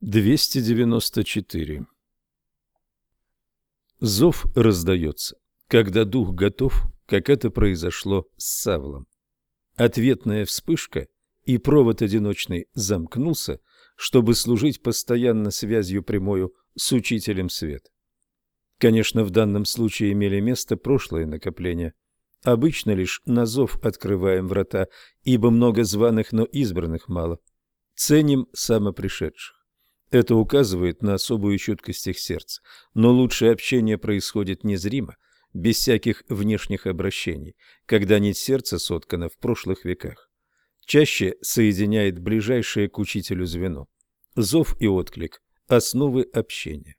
294. Зов раздается, когда дух готов, как это произошло с Савлом. Ответная вспышка, и провод одиночный замкнулся, чтобы служить постоянно связью прямою с учителем свет. Конечно, в данном случае имели место прошлые накопления. Обычно лишь на зов открываем врата, ибо много званых, но избранных мало. Ценим самопришедших. Это указывает на особую чуткость их сердца. Но лучшее общение происходит незримо, без всяких внешних обращений, когда нить сердца соткана в прошлых веках. Чаще соединяет ближайшее к учителю звено. Зов и отклик – основы общения.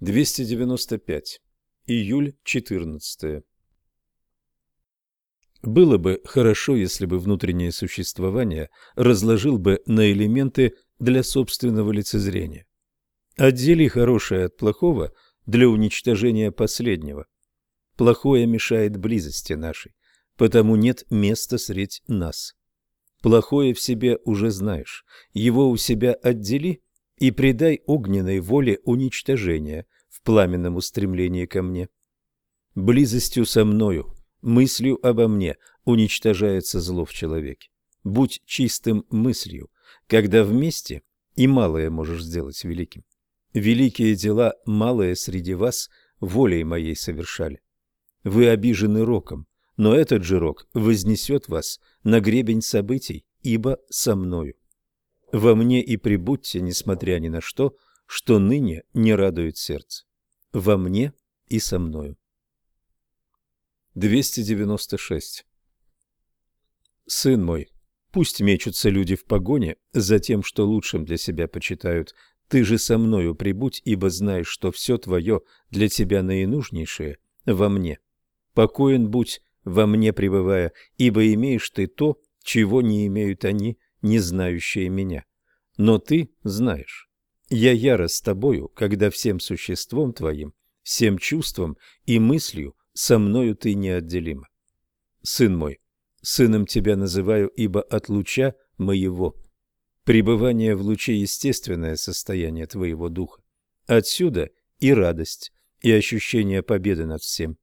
295. Июль 14. Было бы хорошо, если бы внутреннее существование разложил бы на элементы для собственного лицезрения. Отдели хорошее от плохого для уничтожения последнего. Плохое мешает близости нашей, потому нет места средь нас. Плохое в себе уже знаешь, его у себя отдели и придай огненной воле уничтожения в пламенном устремлении ко мне. Близостью со мною, мыслью обо мне уничтожается зло в человеке. Будь чистым мыслью, когда вместе и малое можешь сделать великим. Великие дела малые среди вас волей моей совершали. Вы обижены роком, но этот же рок вознесет вас на гребень событий, ибо со мною. Во мне и прибудьте, несмотря ни на что, что ныне не радует сердце. Во мне и со мною. 296. Сын мой, Пусть мечутся люди в погоне за тем, что лучшим для себя почитают. Ты же со мною прибудь, ибо знаешь, что все твое для тебя наинужнейшее во мне. Покоен будь, во мне пребывая, ибо имеешь ты то, чего не имеют они, не знающие меня. Но ты знаешь. Я яро с тобою, когда всем существом твоим, всем чувством и мыслью со мною ты неотделима. Сын мой, Сыном тебя называю, ибо от луча моего. Пребывание в луче – естественное состояние твоего духа. Отсюда и радость, и ощущение победы над всем.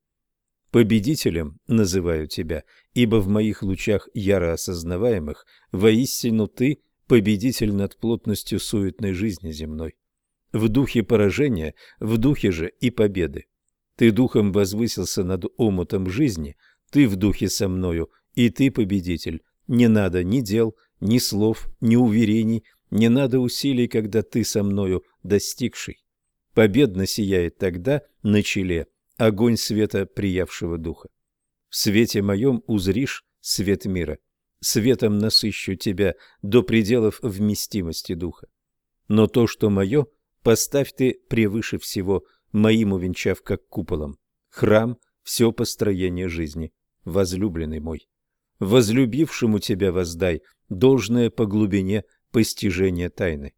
Победителем называю тебя, ибо в моих лучах яро осознаваемых воистину ты – победитель над плотностью суетной жизни земной. В духе поражения, в духе же и победы. Ты духом возвысился над омутом жизни, ты в духе со мною и ты победитель. Не надо ни дел, ни слов, ни уверений, не надо усилий, когда ты со мною достигший. Победно сияет тогда на челе огонь света приявшего духа. В свете моем узришь свет мира. Светом насыщу тебя до пределов вместимости духа. Но то, что мое, поставь ты превыше всего, моим увенчав как куполом. Храм – все построение жизни, возлюбленный мой возлюбившему тебя воздай должное по глубине постижения тайны.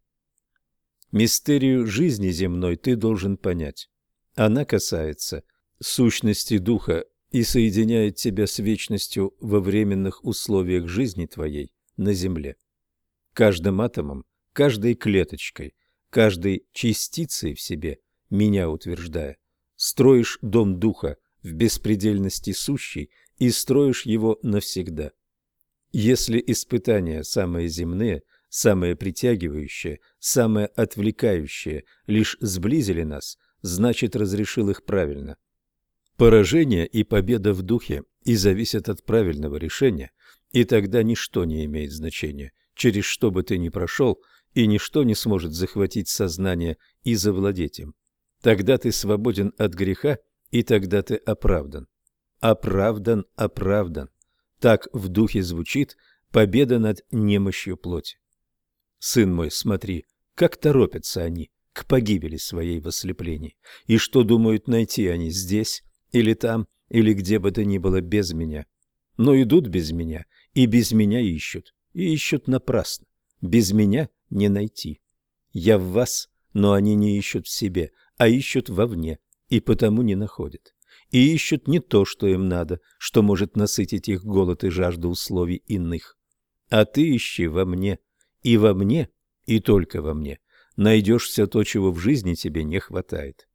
Мистерию жизни земной ты должен понять. Она касается сущности духа и соединяет тебя с вечностью во временных условиях жизни твоей на земле. Каждым атомом, каждой клеточкой, каждой частицей в себе, меня утверждая, строишь дом духа в беспредельности сущей и строишь его навсегда. Если испытания самые земные, самые притягивающие, самые отвлекающие лишь сблизили нас, значит разрешил их правильно. Поражение и победа в духе и зависят от правильного решения, и тогда ничто не имеет значения, через что бы ты ни прошел, и ничто не сможет захватить сознание и завладеть им. Тогда ты свободен от греха, и тогда ты оправдан оправдан, оправдан. Так в духе звучит победа над немощью плоти. Сын мой, смотри, как торопятся они к погибели своей в ослеплении, и что думают найти они здесь или там, или где бы то ни было без меня. Но идут без меня, и без меня ищут, и ищут напрасно. Без меня не найти. Я в вас, но они не ищут в себе, а ищут вовне, и потому не находят и ищут не то, что им надо, что может насытить их голод и жажду условий иных. А ты ищи во мне, и во мне и только во мне найдешь все то, чего в жизни тебе не хватает.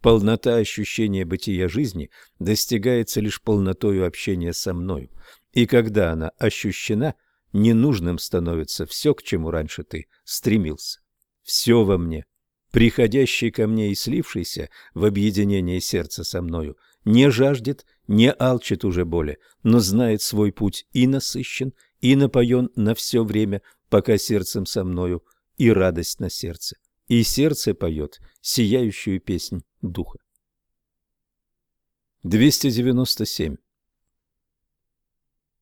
Полнота ощущения бытия жизни достигается лишь полнотою общения со мною, и когда она ощущена, ненужным становится все, к чему раньше ты стремился. Все во мне, приходящий ко мне и слившийся в объединение сердца со мною, не жаждет, не алчит уже более, но знает свой путь и насыщен, и напоен на все время, пока сердцем со мною, и радость на сердце, и сердце поет сияющую песнь духа. 297.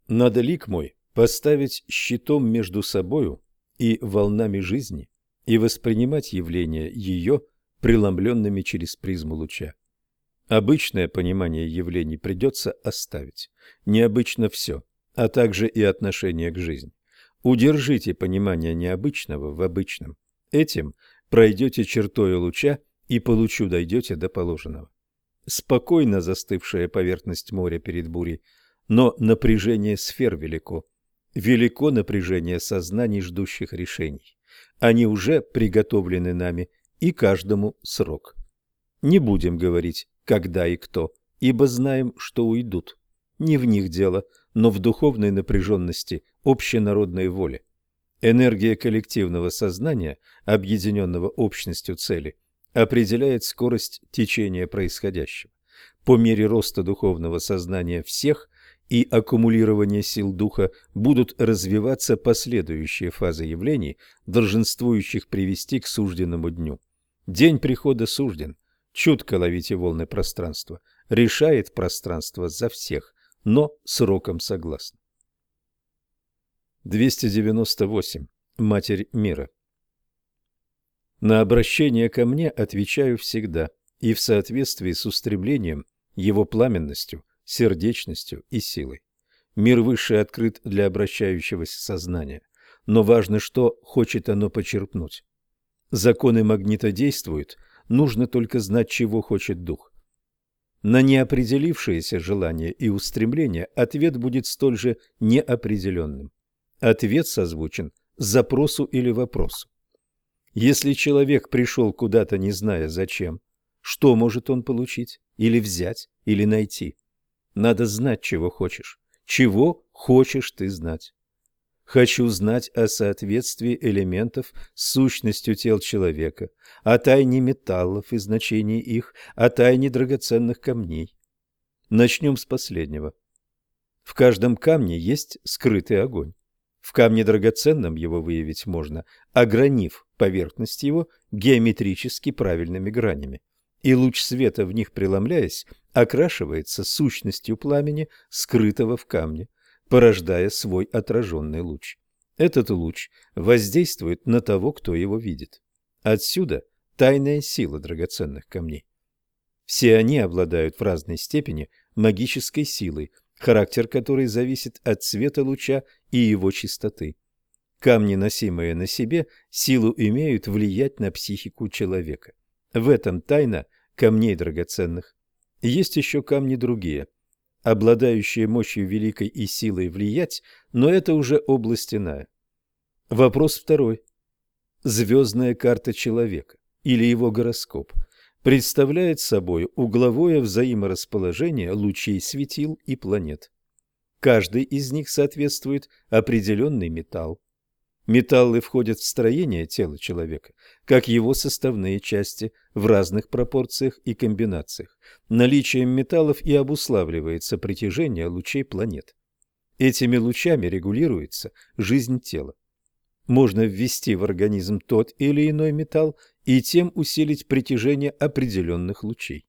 Надо лик мой поставить щитом между собою и волнами жизни и воспринимать явления ее преломленными через призму луча. Обычное понимание явлений придется оставить, необычно все, а также и отношение к жизни. Удержите понимание необычного в обычном. Этим пройдете чертою луча и по лучу дойдете до положенного. Спокойно застывшая поверхность моря перед бурей, но напряжение сфер велико. Велико напряжение сознаний, ждущих решений. Они уже приготовлены нами, и каждому срок. Не будем говорить, когда и кто, ибо знаем, что уйдут. Не в них дело, но в духовной напряженности общенародной воли. Энергия коллективного сознания, объединенного общностью цели, определяет скорость течения происходящего. По мере роста духовного сознания всех и аккумулирования сил духа будут развиваться последующие фазы явлений, долженствующих привести к сужденному дню. День прихода сужден. Чутко ловите волны пространства. Решает пространство за всех, но сроком согласно. 298. Матерь мира. На обращение ко мне отвечаю всегда и в соответствии с устремлением, его пламенностью, сердечностью и силой. Мир высший открыт для обращающегося сознания, но важно, что хочет оно почерпнуть. Законы магнита действуют, нужно только знать, чего хочет дух. На неопределившееся желание и устремление ответ будет столь же неопределенным. Ответ созвучен запросу или вопросу. Если человек пришел куда-то, не зная зачем, что может он получить, или взять, или найти? Надо знать, чего хочешь. Чего хочешь ты знать? Хочу знать о соответствии элементов с сущностью тел человека, о тайне металлов и значении их, о тайне драгоценных камней. Начнем с последнего. В каждом камне есть скрытый огонь. В камне драгоценном его выявить можно, огранив поверхность его геометрически правильными гранями. И луч света в них преломляясь, окрашивается сущностью пламени, скрытого в камне порождая свой отраженный луч. Этот луч воздействует на того, кто его видит. Отсюда тайная сила драгоценных камней. Все они обладают в разной степени магической силой, характер которой зависит от цвета луча и его чистоты. Камни, носимые на себе, силу имеют влиять на психику человека. В этом тайна камней драгоценных. Есть еще камни другие – обладающие мощью великой и силой влиять, но это уже область иная. Вопрос второй. Звездная карта человека или его гороскоп представляет собой угловое взаиморасположение лучей светил и планет. Каждый из них соответствует определенный металл. Металлы входят в строение тела человека, как его составные части в разных пропорциях и комбинациях. Наличием металлов и обуславливается притяжение лучей планет. Этими лучами регулируется жизнь тела. Можно ввести в организм тот или иной металл и тем усилить притяжение определенных лучей.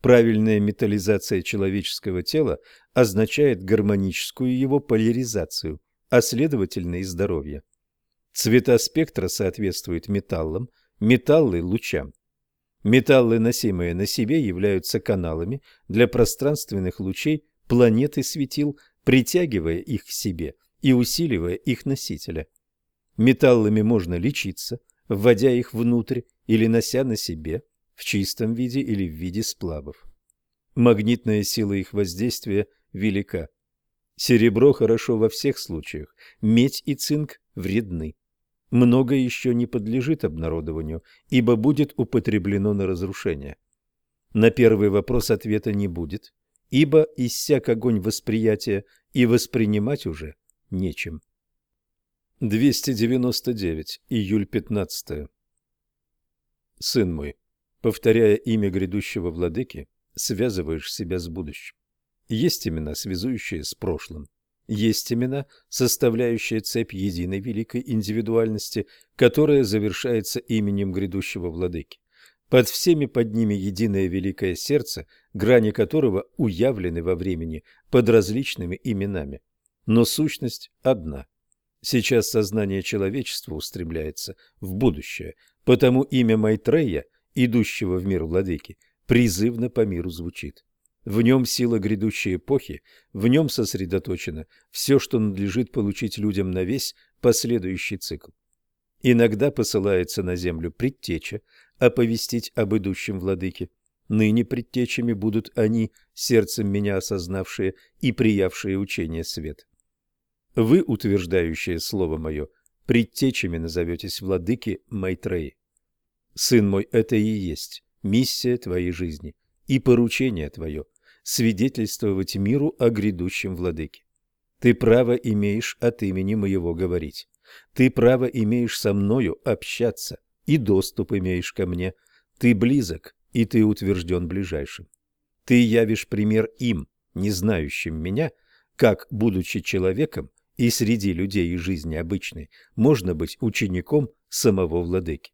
Правильная металлизация человеческого тела означает гармоническую его поляризацию, а следовательно и здоровье. Цвета спектра соответствуют металлам, металлы – лучам. Металлы, носимые на себе, являются каналами для пространственных лучей планет и светил, притягивая их к себе и усиливая их носителя. Металлами можно лечиться, вводя их внутрь или нося на себе, в чистом виде или в виде сплавов. Магнитная сила их воздействия велика. Серебро хорошо во всех случаях, медь и цинк вредны. Многое еще не подлежит обнародованию, ибо будет употреблено на разрушение. На первый вопрос ответа не будет, ибо иссяк огонь восприятия, и воспринимать уже нечем. 299. Июль 15. Сын мой, повторяя имя грядущего владыки, связываешь себя с будущим. Есть имена, связующие с прошлым. Есть имена, составляющие цепь единой великой индивидуальности, которая завершается именем грядущего владыки. Под всеми под ними единое великое сердце, грани которого уявлены во времени под различными именами. Но сущность одна. Сейчас сознание человечества устремляется в будущее, потому имя Майтрея, идущего в мир владыки, призывно по миру звучит. В нем сила грядущей эпохи, в нем сосредоточено все, что надлежит получить людям на весь последующий цикл. Иногда посылается на землю предтеча, оповестить об идущем владыке. Ныне предтечами будут они, сердцем меня осознавшие и приявшие учение свет. Вы, утверждающие слово мое, предтечами назоветесь владыки Майтреи. Сын мой, это и есть миссия твоей жизни и поручение твое – свидетельствовать миру о грядущем владыке. Ты право имеешь от имени моего говорить. Ты право имеешь со мною общаться, и доступ имеешь ко мне. Ты близок, и ты утвержден ближайшим. Ты явишь пример им, не знающим меня, как, будучи человеком и среди людей и жизни обычной, можно быть учеником самого владыки.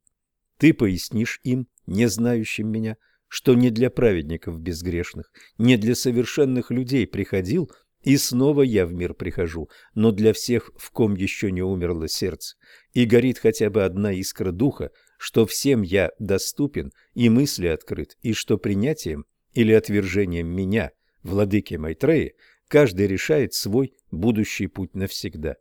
Ты пояснишь им, не знающим меня, что не для праведников безгрешных, не для совершенных людей приходил, и снова я в мир прихожу, но для всех, в ком еще не умерло сердце, и горит хотя бы одна искра духа, что всем я доступен и мысли открыт, и что принятием или отвержением меня, владыки Майтреи, каждый решает свой будущий путь навсегда.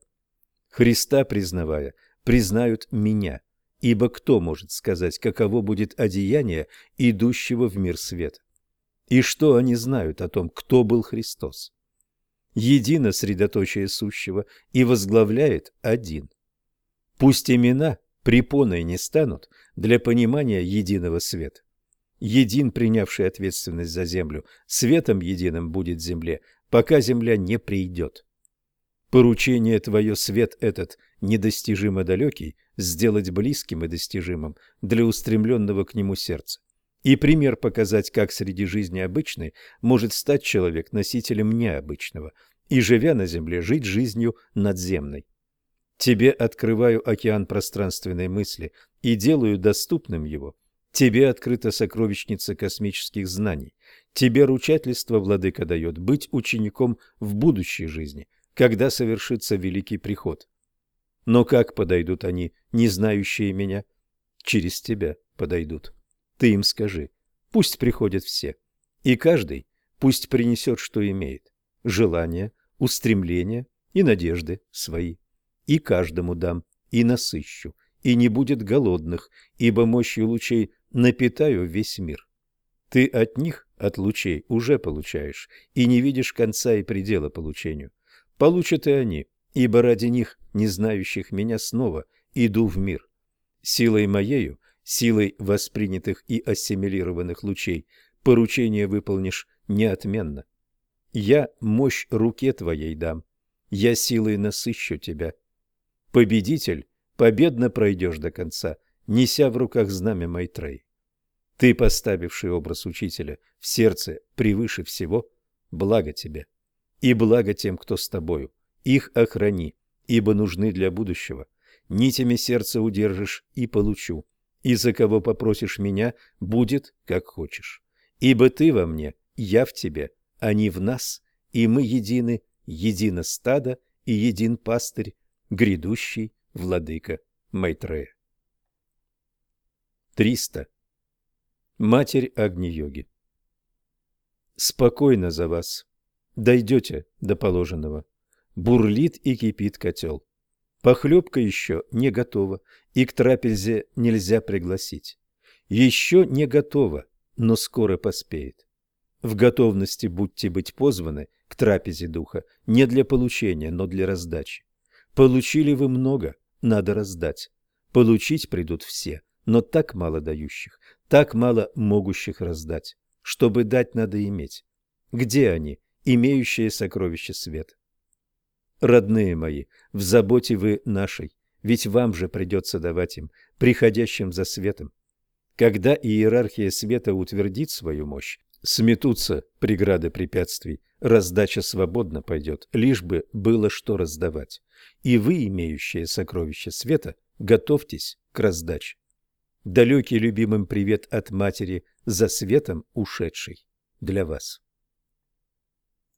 Христа признавая, признают меня – Ибо кто может сказать, каково будет одеяние идущего в мир света? И что они знают о том, кто был Христос? Едино средоточие сущего и возглавляет один. Пусть имена препоной не станут для понимания единого света. Един, принявший ответственность за землю, светом единым будет земле, пока земля не придет. Поручение твое, свет этот, недостижимо далекий, сделать близким и достижимым для устремленного к нему сердца. И пример показать, как среди жизни обычной может стать человек носителем необычного и, живя на земле, жить жизнью надземной. Тебе открываю океан пространственной мысли и делаю доступным его. Тебе открыта сокровищница космических знаний. Тебе ручательство владыка дает быть учеником в будущей жизни – когда совершится великий приход. Но как подойдут они, не знающие меня? Через тебя подойдут. Ты им скажи, пусть приходят все, и каждый пусть принесет, что имеет, желания, устремления и надежды свои. И каждому дам, и насыщу, и не будет голодных, ибо мощью лучей напитаю весь мир. Ты от них, от лучей, уже получаешь, и не видишь конца и предела получению получат и они, ибо ради них, не знающих меня, снова иду в мир. Силой моею, силой воспринятых и ассимилированных лучей, поручение выполнишь неотменно. Я мощь руке твоей дам, я силой насыщу тебя. Победитель, победно пройдешь до конца, неся в руках знамя Майтрей. Ты, поставивший образ учителя в сердце превыше всего, благо тебе и благо тем, кто с тобою. Их охрани, ибо нужны для будущего. Нитями сердца удержишь и получу. И за кого попросишь меня, будет, как хочешь. Ибо ты во мне, я в тебе, они в нас, и мы едины, едино стадо и един пастырь, грядущий владыка Майтрея. 300. Матерь Агни-йоги Спокойно за вас, Дойдете до положенного. Бурлит и кипит котел. Похлебка еще не готова, и к трапезе нельзя пригласить. Еще не готова, но скоро поспеет. В готовности будьте быть позваны к трапезе духа не для получения, но для раздачи. Получили вы много, надо раздать. Получить придут все, но так мало дающих, так мало могущих раздать. Чтобы дать, надо иметь. Где они, имеющие сокровища света? Родные мои, в заботе вы нашей, ведь вам же придется давать им, приходящим за светом. Когда иерархия света утвердит свою мощь, сметутся преграды препятствий, раздача свободно пойдет, лишь бы было что раздавать. И вы, имеющие сокровища света, готовьтесь к раздаче. Далекий любимым привет от матери за светом ушедшей для вас.